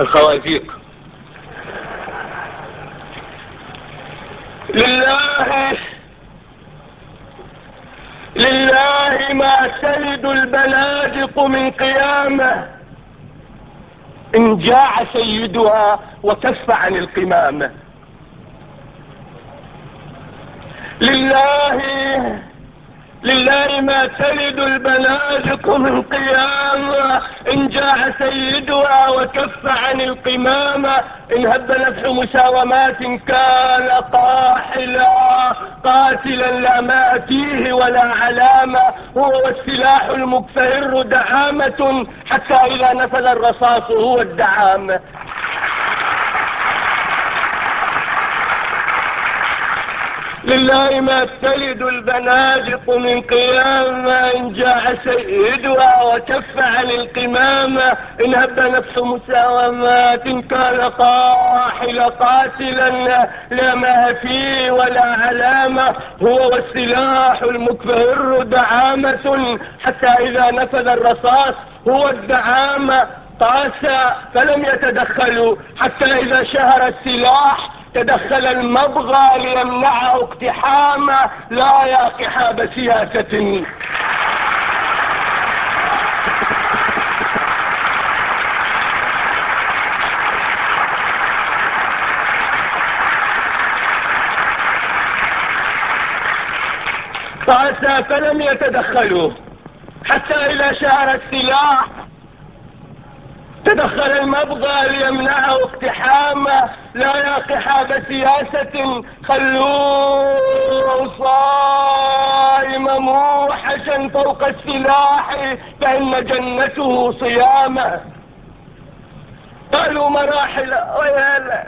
الخوازيق لله لله ما تلد البنادق من قيامة إن جاع سيدها وكف عن القمامة. لله لله ما تلد البنادق من قيامة إن جاع سيدها وكف عن القمامة إن هب نفح مساومات كان قاحلا. قاتلا لا ما فيه ولا علامة. هو السلاح المكفهر دعامة. حتى إذا نفذ الرصاص هو الدعامة. لله ما تلد البنادق من قيام إن جاع سيدها وكف عن القمامة إن هب نفس مساومات كان قاحل قاتلا. لا ما فيه ولا علامة. هو والسلاح المكفر دعامة. حتى إذا نفذ الرصاص هو الدعامة. طاسا فلم يتدخلوا. حتى إذا شهر السلاح تدخل المبغى ليمنعه اقتحامه لا يا قحاب سياسة قاسى فلم يتدخلوا. حتى إذا شهر السلاح تدخل المبغى ليمنعه اقتحامه لا يا قحاب سياسة خلوه صائم موحشا فوق السلاح فإن جنته صيامة. قالوا مراحل ويالا.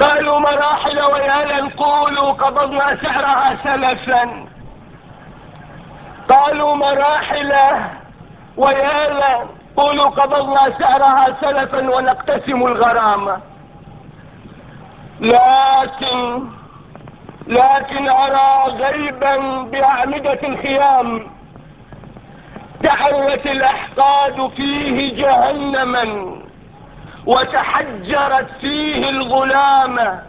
قالوا مراحل ويالا قولوا قبضنا سعرها سلفا. قالوا مراحل ويالا قولوا قبضنا سعرها سلفا ونقتسم الغرامة لكن لكن أرى غيبا بأعمدة الخيام. تعرت الأحقاد فيه جهنما وتحجرت فيه الغلامة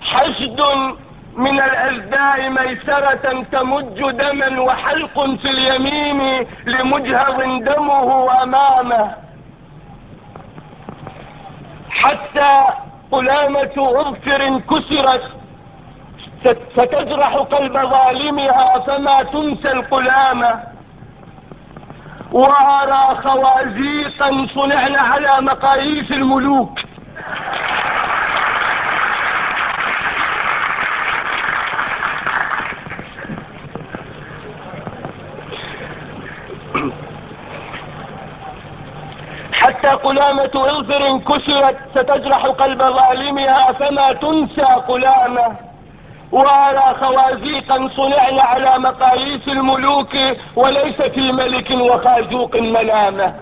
حشد من الأزداء ميسرة تمج دما وحلق في اليمين لمجهض دمه أمامه حتى قلامة أظفر كسرت ستجرح قلب ظالمها فما تنسى القلامة. وأرى خوازيقا صنعن على مقاييس الملوك. حتى قلامة اظفر كسرت ستجرح قلب ظالمها فما تنسى قلامة. وأرى خوازيقا صنعن على مقاييس الملوك وليس في ملك وخازوق ملامة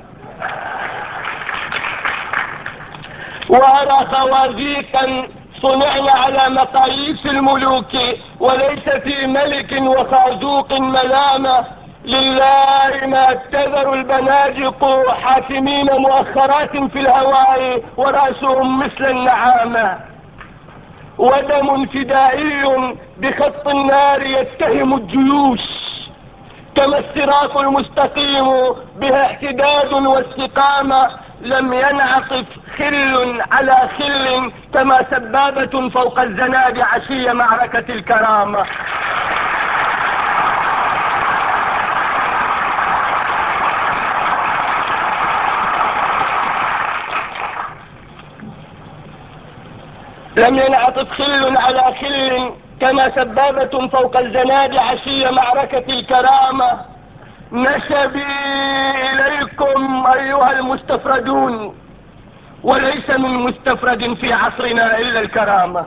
وأرى خوازيقا صنعن على مقاييس الملوك وليس في ملك وخازوق ملامة لله ما اتذر البنادق حاكمين مؤخرات في الهواء ورأسهم مثل النعامة. ودم فدائي بخط النار يتهم الجيوش. كما الصراط المستقيم بها اعتداد واستقامة لم ينعطف خل على خل كما سبابة فوق الزناد عشي معركة الكرامة. لم ينعطف خل على خل كما سبابة فوق الزناد عشي معركة الكرامة. نسبي إليكم أيها المستفردون وليس من مستفرد في عصرنا إلا الكرامة.